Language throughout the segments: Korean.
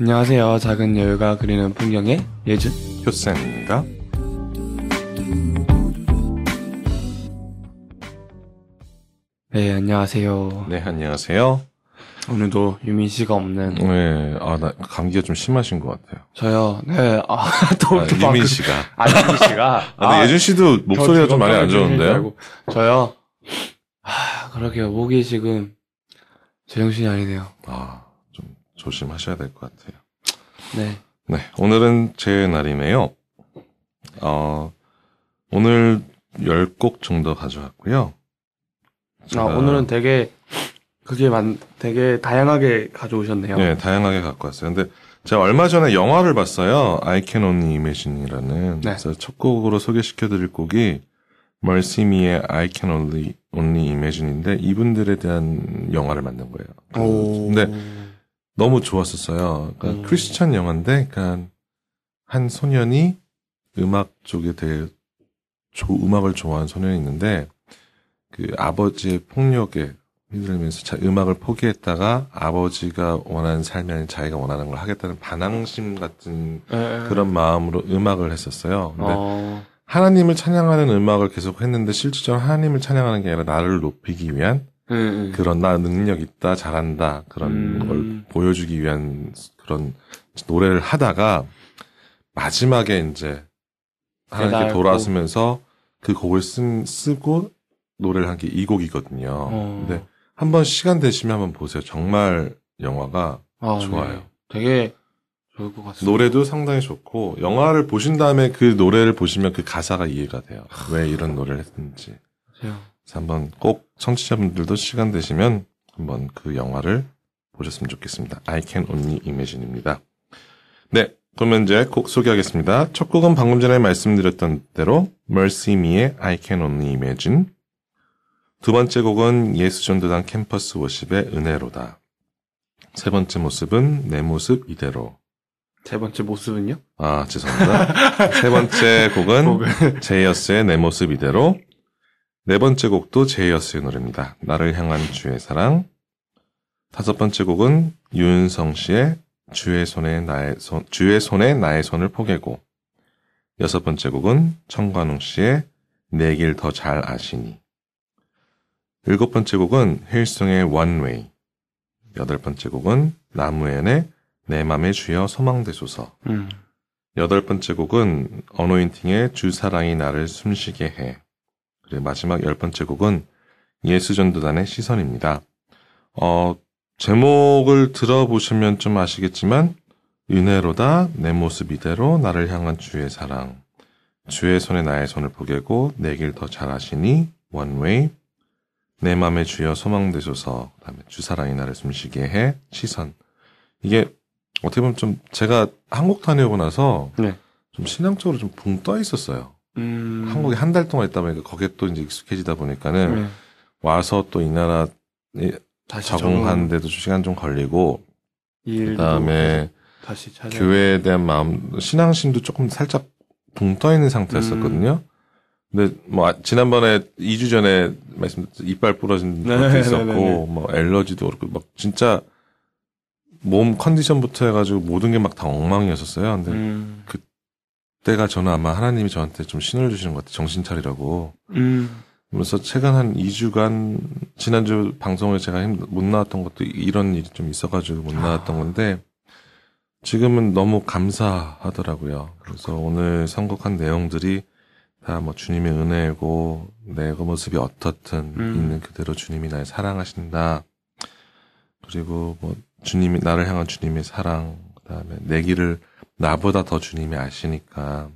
안녕하세요. 작은 여유가 그리는 풍경의 예준. 효쌤입니다. 네, 안녕하세요. 네, 안녕하세요. 오늘도 유민 씨가 없는 네, 아, 나 감기가 좀 심하신 것 같아요. 저요. 네, 아, 또 아, 또 유민 씨가. 아, 유민 씨가. 아, 근데 예준 씨도 목소리가 좀 많이 안 좋은데요? 저요. 아, 그러게요. 목이 지금 제정신이 아니네요. 아, 좀 조심하셔야 될 것 같아요. 네. 네, 오늘은 제 날이네요. 어, 오늘 10곡 정도 가져왔고요. 아, 오늘은 되게 그게 만 되게 다양하게 가져오셨네요. 네, 다양하게 갖고 왔어요. 근데 제가 얼마 전에 영화를 봤어요. I Can Only Imagine이라는. 네. 그래서 첫 곡으로 소개시켜드릴 곡이 Me의 I Can Only, Only Imagine인데 이분들에 대한 영화를 만든 거예요. 그- 오. 근데 너무 좋았었어요. 그러니까 음. 크리스천 영화인데, 그러니까 한 소년이 음악 쪽에 되게 조, 음악을 좋아하는 소년이 있는데, 그 아버지의 폭력에 휘둘리면서 자- 음악을 포기했다가 아버지가 원하는 삶이 아닌 자기가 원하는 걸 하겠다는 반항심 같은 네. 그런 마음으로 음악을 했었어요. 근데 어, 하나님을 찬양하는 음악을 계속 했는데 실질적으로 하나님을 찬양하는 게 아니라 나를 높이기 위한 음, 음. 그런 나 능력 있다 잘한다 그런 음. 걸 보여주기 위한 그런 노래를 하다가 마지막에 이제 하나님께. 돌아서면서 그 곡을 쓴, 쓰고 노래를 한 게 이 곡이거든요. 어. 근데 한번 시간 되시면 한번 보세요. 정말 영화가 아, 좋아요. 네. 되게 좋을 것 같습니다. 노래도 상당히 좋고 영화를 보신 다음에 그 노래를 보시면 그 가사가 이해가 돼요. 왜 이런 노래를 했는지. 맞아요. 그래서 한번 꼭 청취자분들도 시간 되시면 한번 그 영화를 보셨으면 좋겠습니다. I Can Only Imagine입니다. 네, 그러면 이제 곡 소개하겠습니다. 첫 곡은 방금 전에 말씀드렸던 대로 Mercy Me의 I Can Only Imagine 두 번째 곡은 예수전도단 캠퍼스 워십의 은혜로다. 세 번째 모습은 내 모습 이대로. 세 번째 모습은요? 아, 죄송합니다. 세 번째 곡은. 제이어스의 내 모습 이대로. 네 번째 곡도 제이어스의 노래입니다. 나를 향한 주의 사랑. 다섯 번째 곡은 유은성 씨의 주의 손에 나의 손, 주의 손에 나의 손을 포개고. 여섯 번째 곡은 청관웅 씨의 내 길 더 잘 아시니. 일곱 번째 곡은 힐송의 One Way. 여덟 번째 곡은 나무엔의 내 맘의 주여 소망되소서. 음. 여덟 번째 곡은 어노인팅의 주 사랑이 나를 숨쉬게 해. 그리고 마지막 열 번째 곡은 예수 전도단의 시선입니다. 어, 제목을 들어보시면 좀 아시겠지만 은혜로다 내 모습 이대로 나를 향한 주의 사랑 주의 손에 나의 손을 포개고 내 길 더 잘 아시니 원웨이 내 맘의 주여 소망되소서 그다음에 주 사랑이 나를 숨쉬게 해 시선 이게 어떻게 보면 좀 제가 한국 다녀오고 나서 네. 좀 신앙적으로 좀 붕 떠 있었어요. 음. 한국에 한 달 동안 있다 보니까 거기에 또 이제 익숙해지다 보니까는 네. 와서 또 이 나라 적응하는데도 시간 좀 걸리고 그다음에 다시 찾아. 교회에 대한 마음 신앙심도 조금 살짝 붕 떠 있는 상태였었거든요. 음. 근데 뭐 아- 지난번에 2주 전에 말씀드렸 이빨 부러진 네, 것도 네, 있었고 네, 네. 뭐 엘러지도 그렇고 막 진짜 몸 컨디션부터 해가지고 모든 게 막 다 엉망이었었어요. 근데 음. 그 때가 저는 아마 하나님이 저한테 좀 신을 주시는 것 같아요. 정신 차리라고. 음. 그래서 최근 한 2주간 지난주 방송에 제가 힘- 못 나왔던 것도 이런 일이 좀 있어가지고 못 나왔던 아. 건데 지금은 너무 감사하더라고요. 그래서 오늘 선곡한 내용들이 다 뭐 주님의 은혜고 내그 모습이 어떻든 음. 있는 그대로 주님이 날 사랑하신다. 그리고 뭐 주님이 나를 향한 주님의 사랑 그다음에 내 길을 나보다 더 주님이 아시니까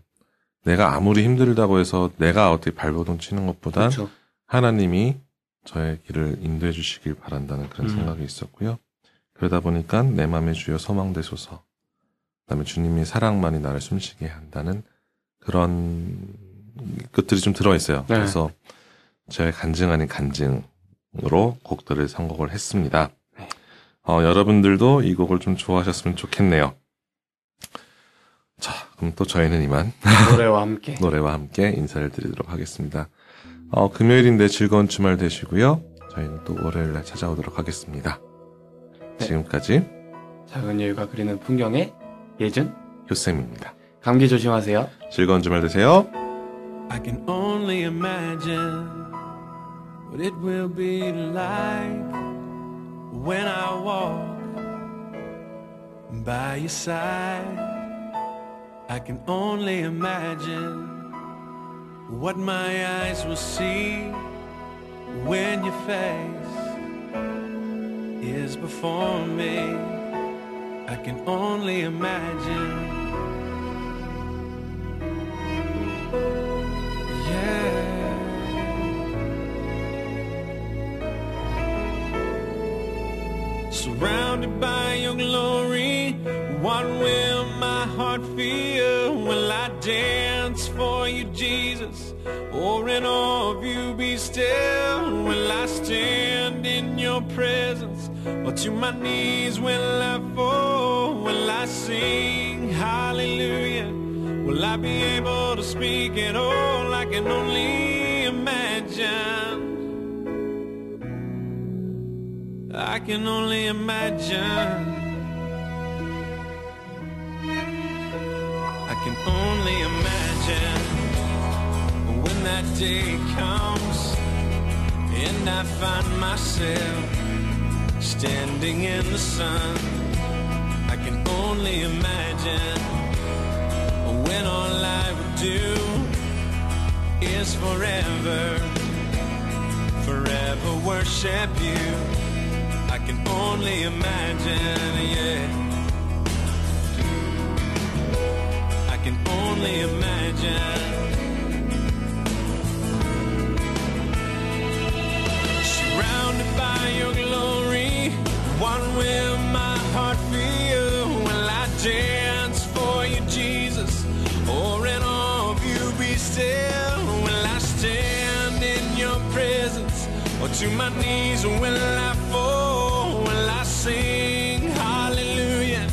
내가 아무리 힘들다고 해서 내가 어떻게 발버둥 치는 것보단 그렇죠. 하나님이 저의 길을 인도해 주시길 바란다는 그런 음. 생각이 있었고요. 그러다 보니까 내 마음에 주여 소망되소서. 그다음에 주님이 사랑만이 나를 숨쉬게 한다는 그런 것들이 좀 들어 있어요. 네. 그래서 저의 간증 아닌 간증으로 곡들을 선곡을 했습니다. 네. 어, 여러분들도 이 곡을 좀 좋아하셨으면 좋겠네요. 자, 그럼 또 저희는 이만 노래와 함께. 노래와 함께 인사를 드리도록 하겠습니다. 어, 금요일인데 즐거운 주말 되시고요. 저희는 또 월요일 날 찾아오도록 하겠습니다. 네. 지금까지 작은 여유가 그리는 풍경의 예준 효쌤입니다. 감기 조심하세요. 즐거운 주말 되세요. I can only imagine what it will be like when I walk by your side. I can only imagine what my eyes will see when your face is before me. I can only imagine. Yeah. Surrounded by your glory, what will dance for you, Jesus? Or in awe of you be still? Will I stand in your presence? Or to my knees will I fall? Will I sing hallelujah? Will I be able to speak at all? I can only imagine. I can only imagine. Day comes and I find myself standing in the sun. I can only imagine when all I would do is forever, forever worship you. I can only imagine, yeah. I can only imagine. Your glory, what will my heart feel? Will I dance for you, Jesus? Or in awe of you be still? Will I stand in your presence? Or to my knees will I fall? Will I sing hallelujah?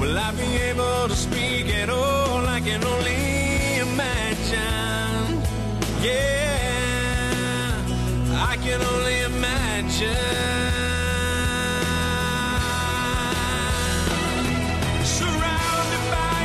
Will I be able to speak at all? I can only imagine. Yeah, I can only imagine. Surrounded by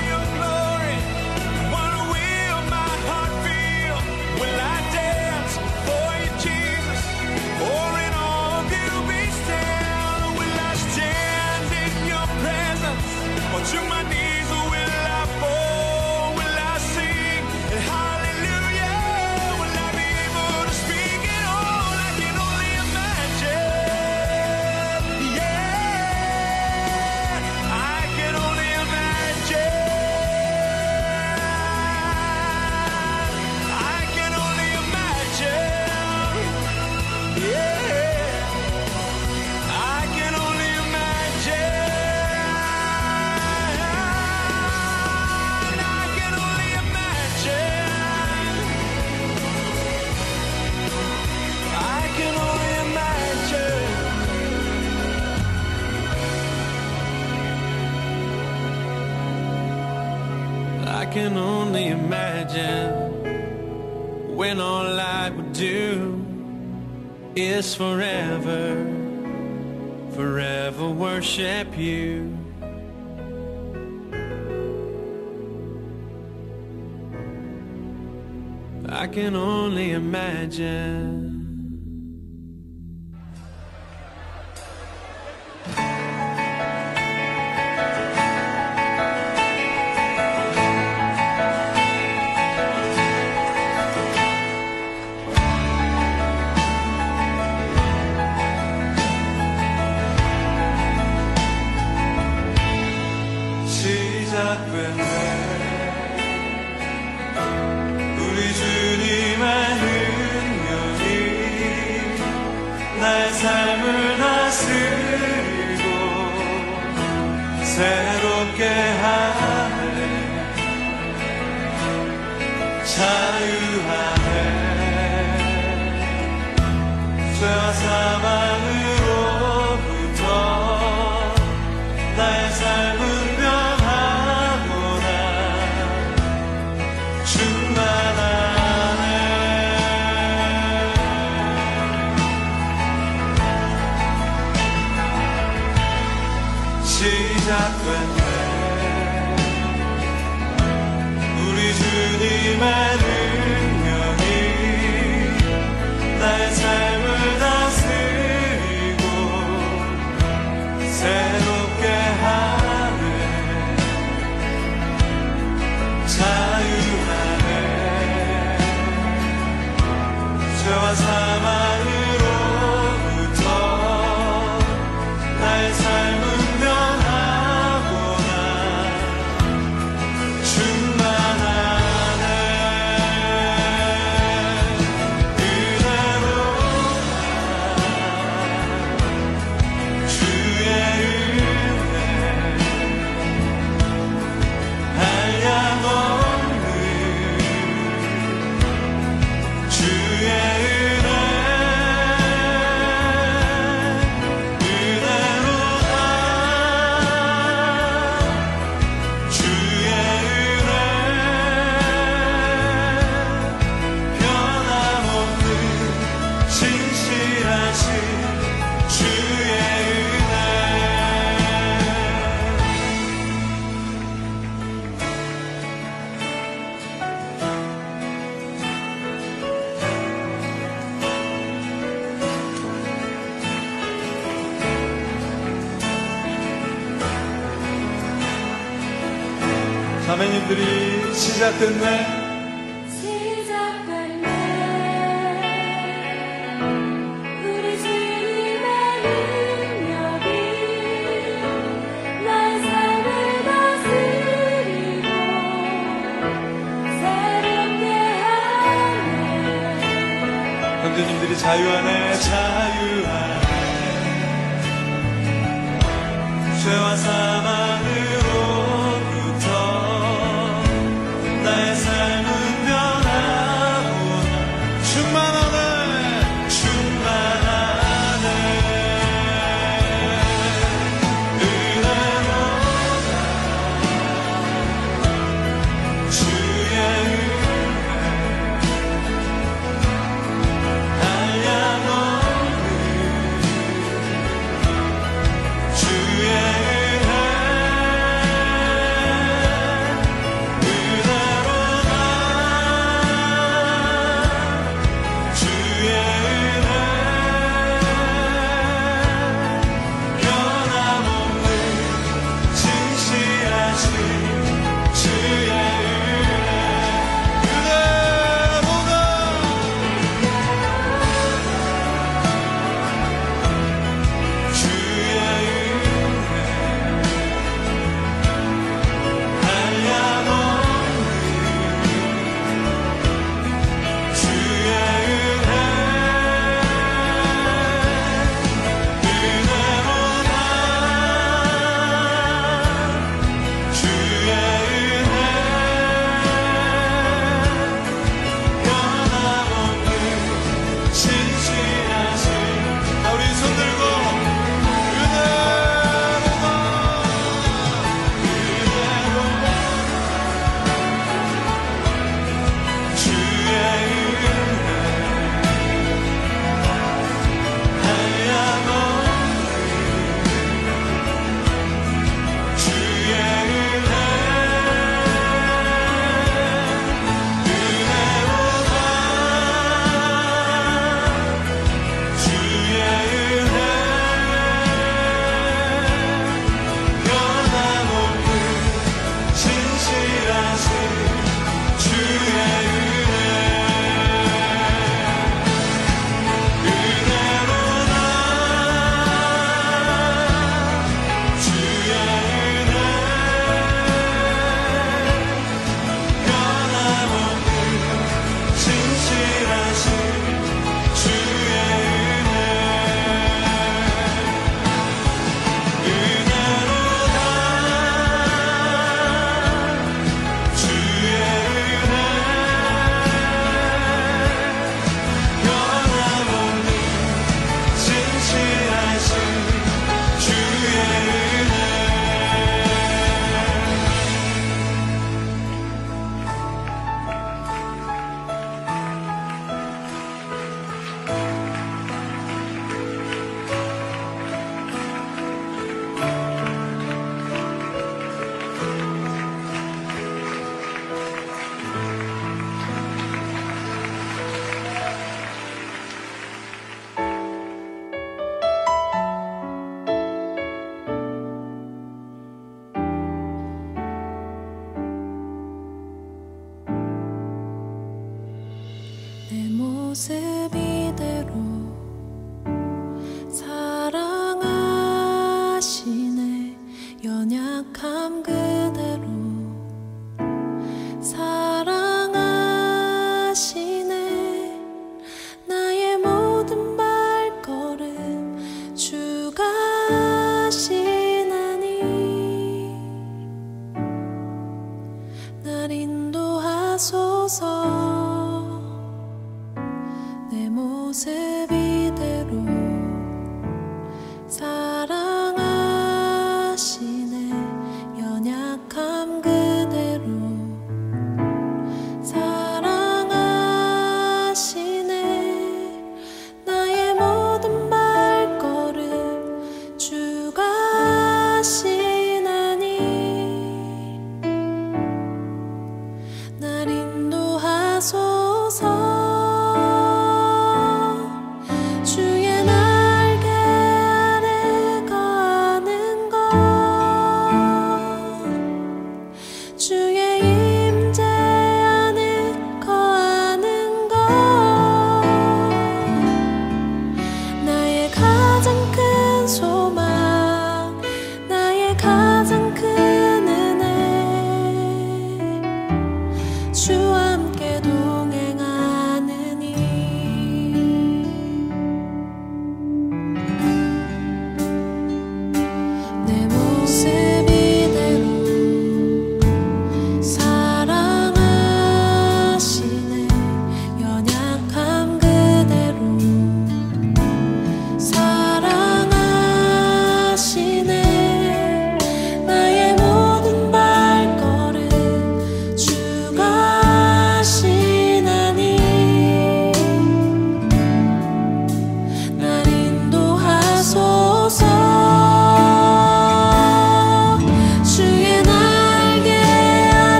is forever, forever worship you. I can only imagine.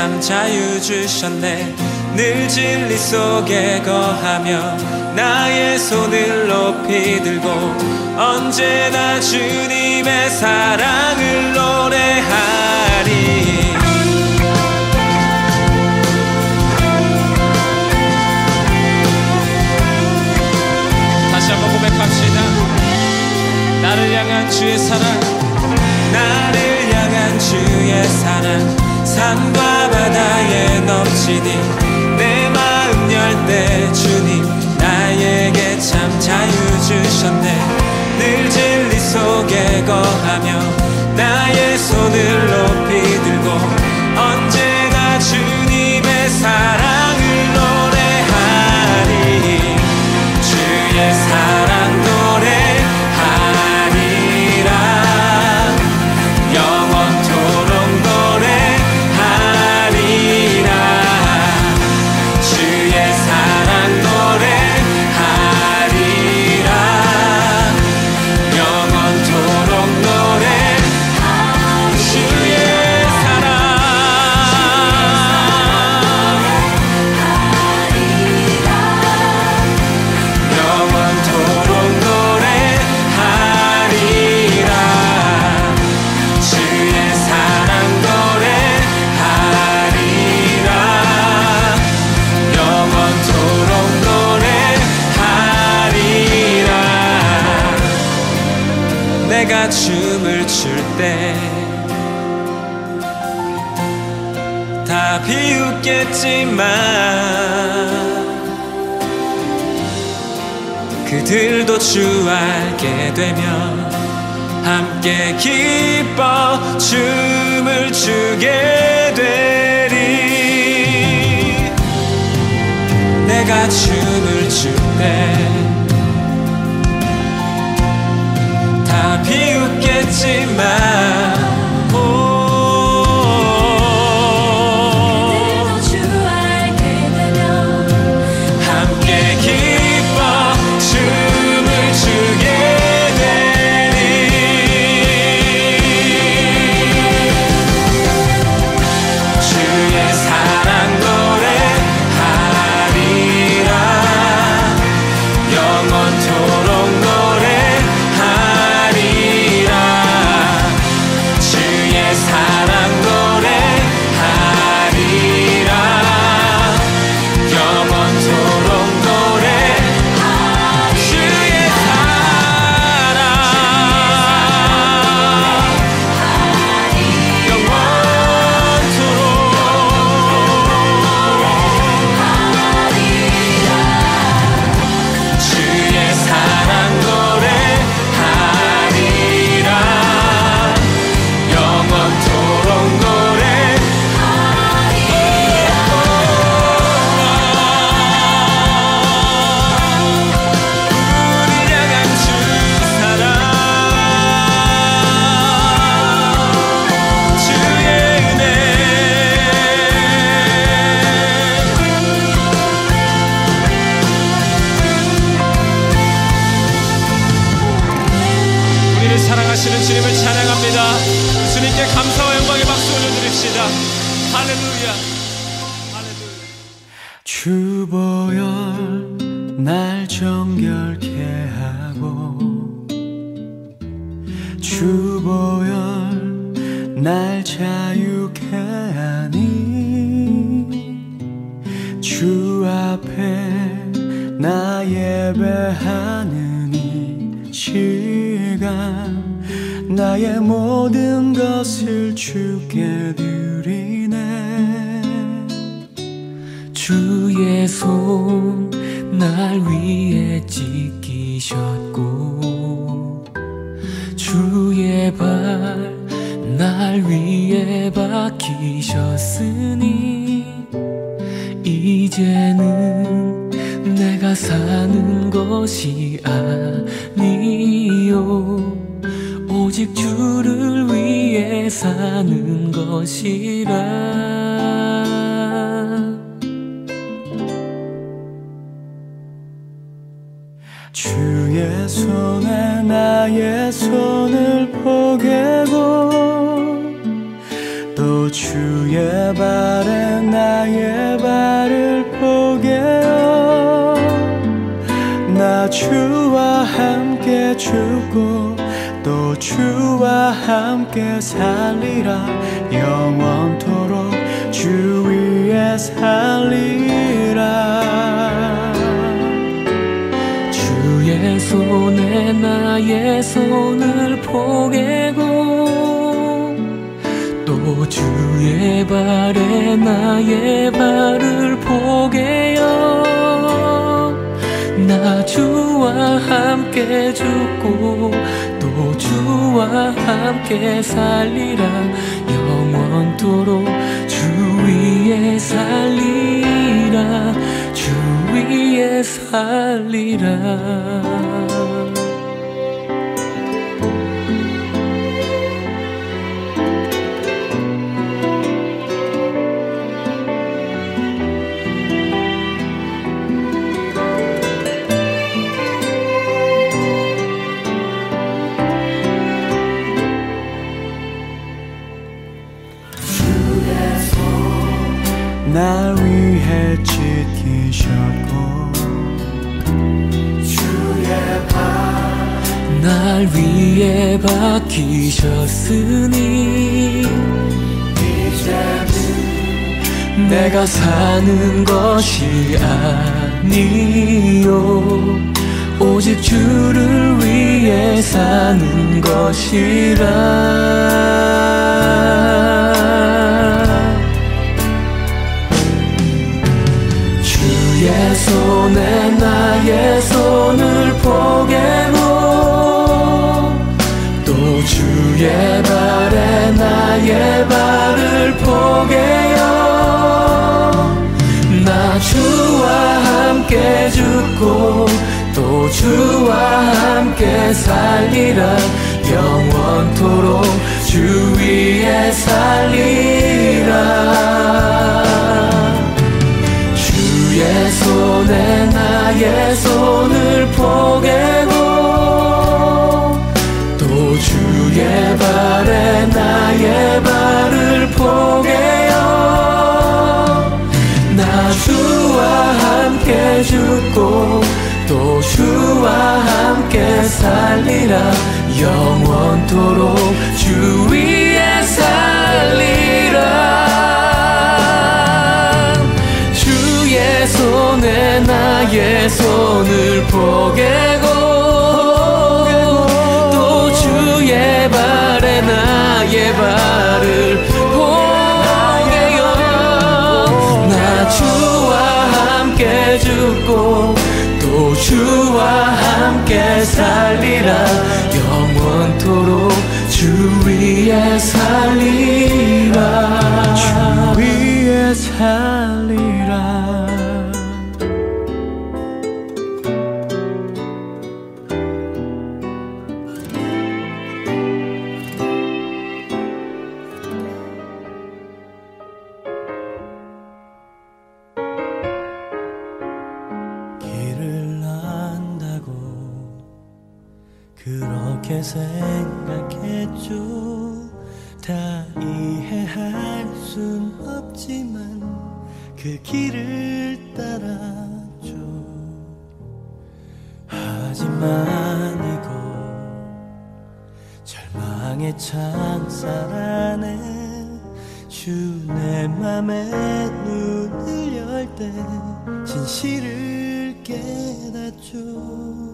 참 자유 주셨네. 늘 진리 속에 거하며 나의 손을 높이 들고 언제나 주님의 사랑을 주시니 내 마음 열 때 주님 나에게 참 자유 주셨네. 늘 진리 속에 거하며 나의 손을 주의 손에 나의 손을 포개고 또 주의 발에 나의 발을 포개어 나 주와 함께 죽고 또 주와 함께 살리라. 영원토록 주 위에 살리라 손에 나의 손을 포개고 또 주의 발에 나의 발을 포개어 나 주와 함께 죽고 또 주와 함께 살리라. 영원토록 주 위에 살리라 주 위에 살리라 날 위해 박히셨으니 내가 사는 것이 아니요. 오직 주를 위해 사는 것이라 손을 포개고 또 주의 발에 나의 발을 포개요. 나 주와 함께 죽고 또 주와 함께 살리라. 영원토록 주 위에 살리라. 주 위에 살리라 그렇게 생각했죠 다 이해할 순 없지만 그 길을 따라죠 하지만 이곳 절망의 창살 안에 주내 맘에 눈을 열 때 진실을 깨닫죠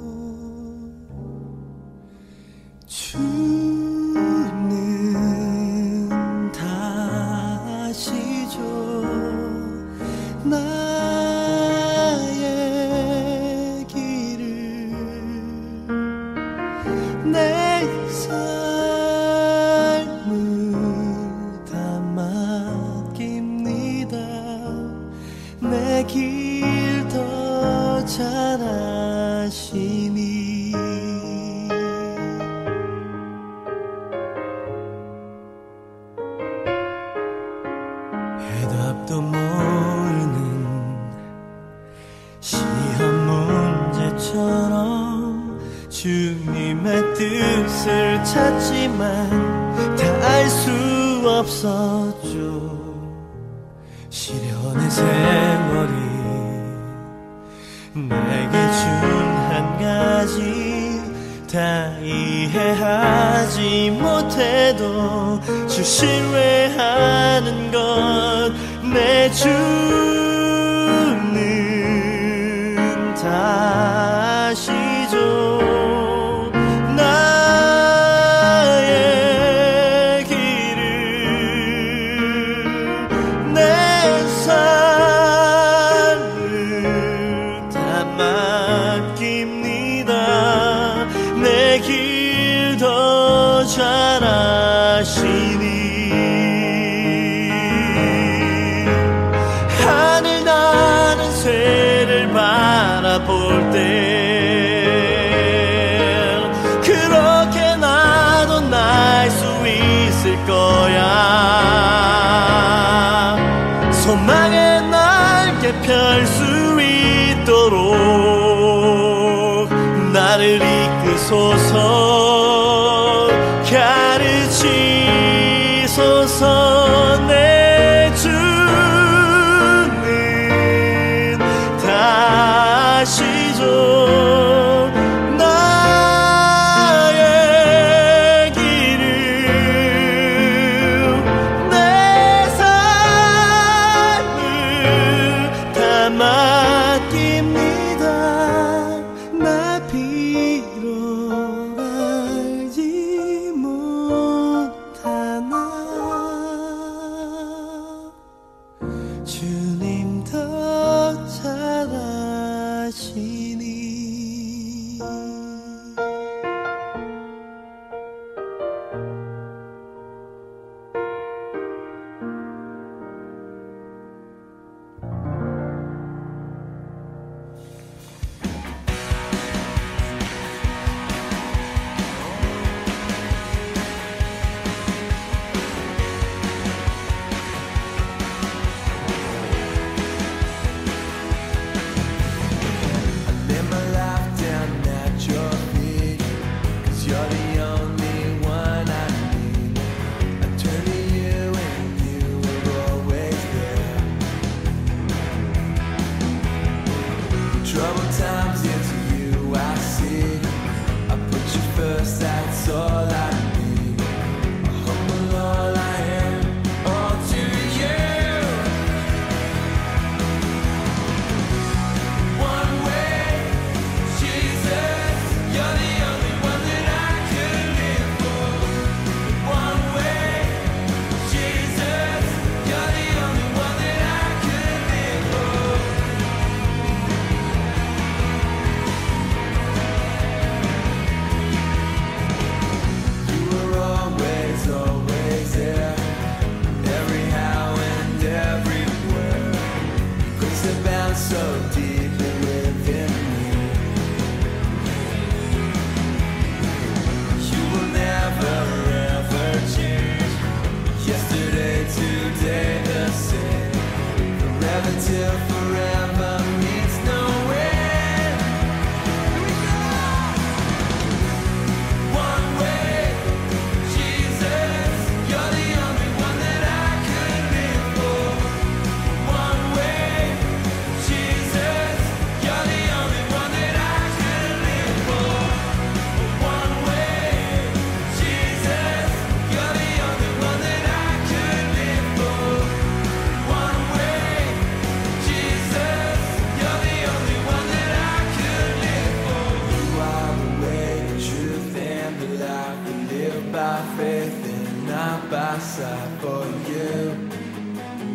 by faith and not by sight for you.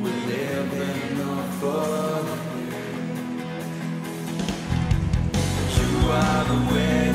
We live in the for you. You are the way.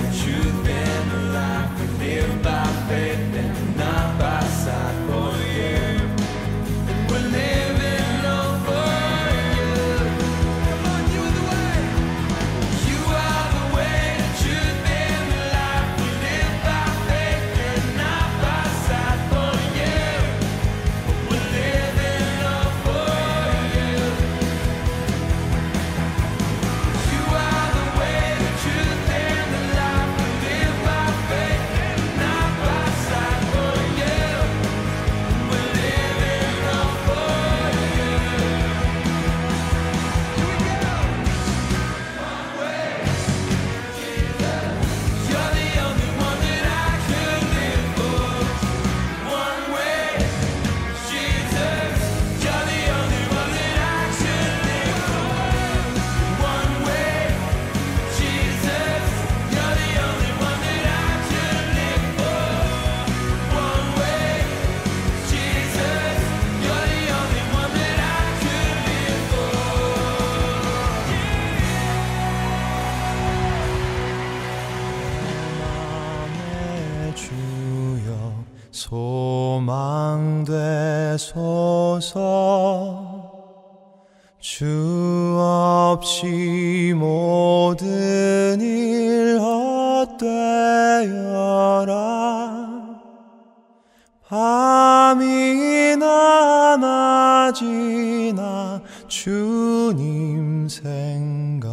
나 주님 생각.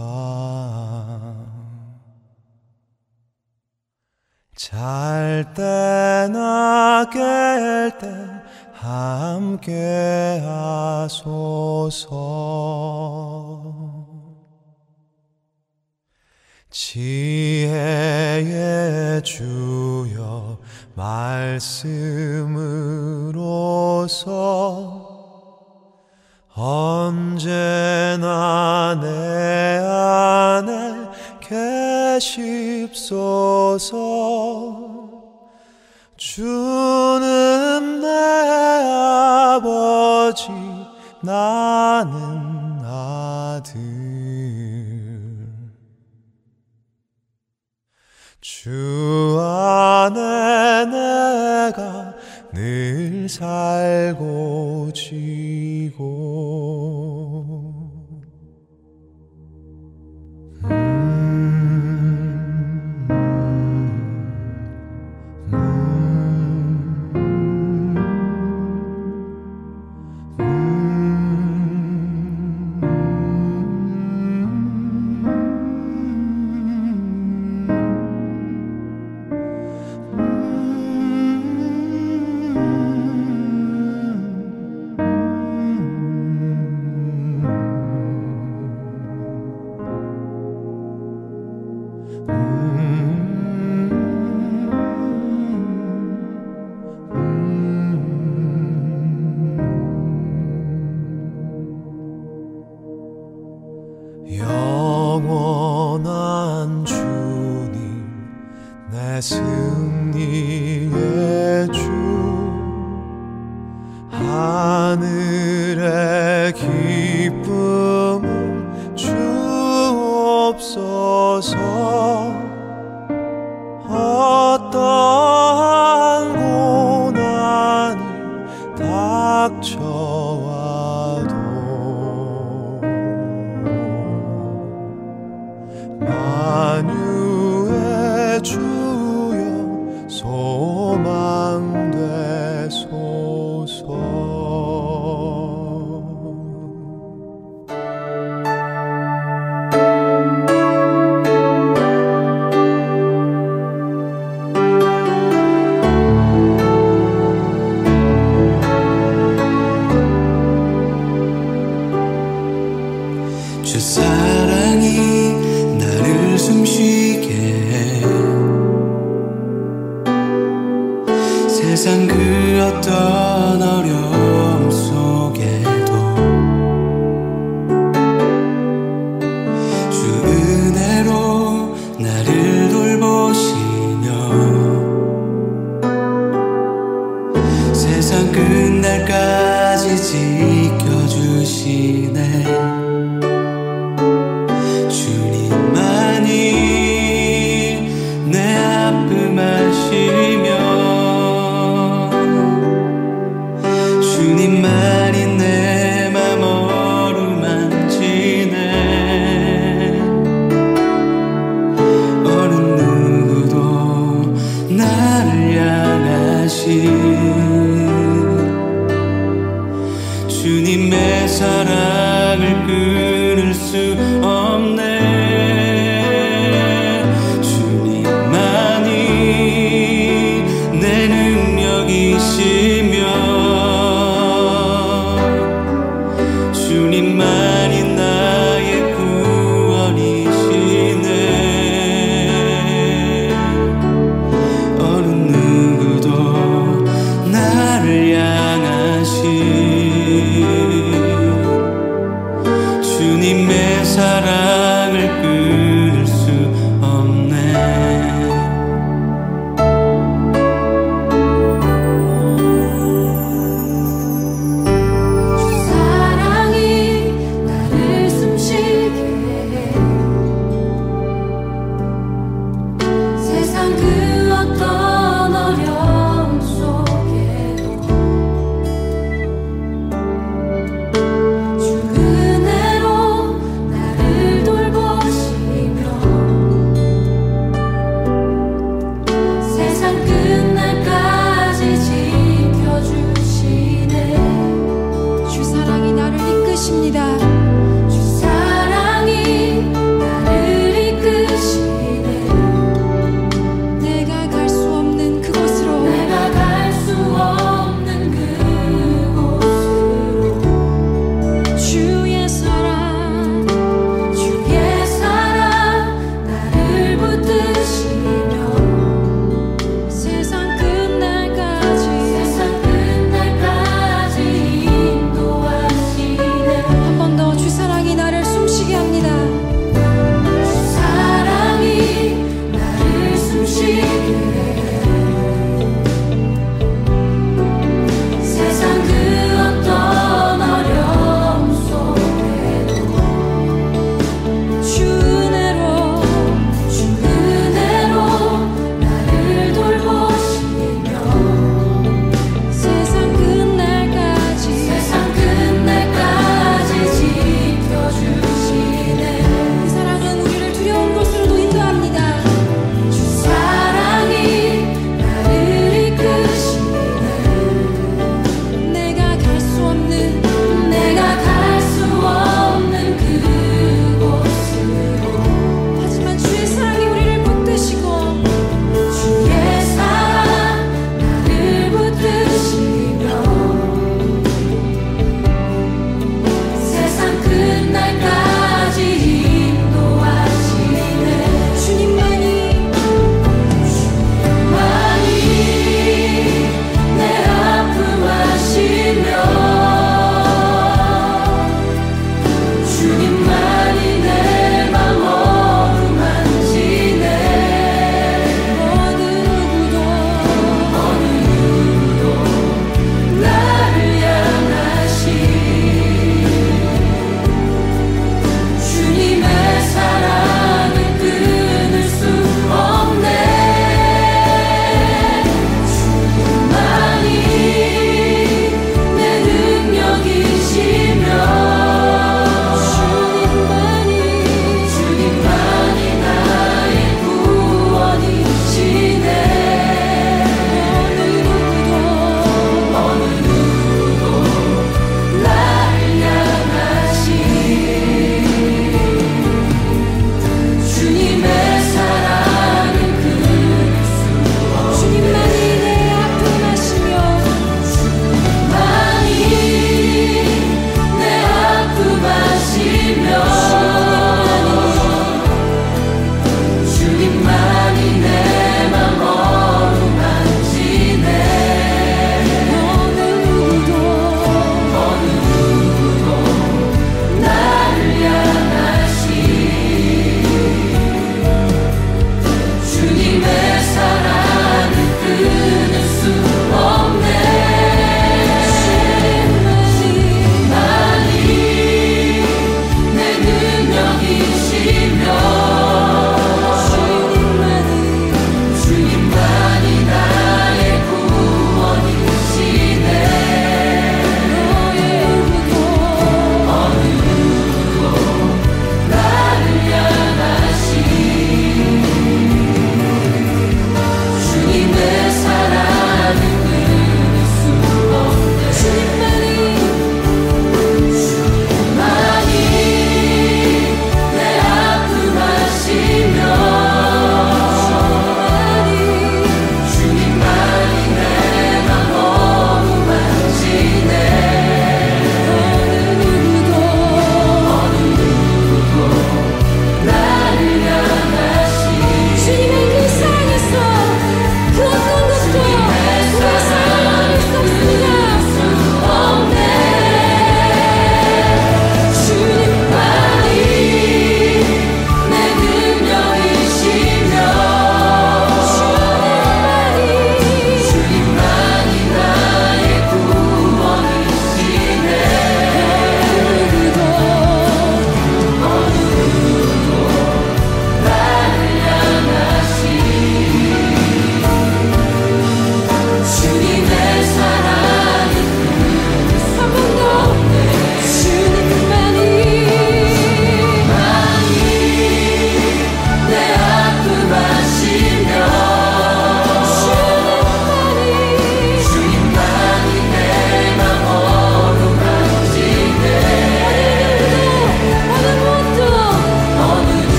잘 때나 깰 때 함께 하소서. 지혜의 주여 말씀으로서 언제나 내 안에 계십소서. 주는 내 아버지 나는 아들. 주 안에 내가 늘 살고 지고. 내 승리. 주님의 사랑을 끊을 수 없네.